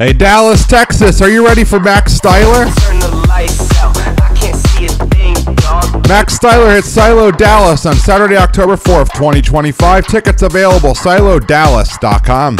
Hey, Dallas, Texas, are you ready for Max Styler? Max Styler hits Silo Dallas on Saturday, October 4th, 2025. Tickets available, silodallas.com.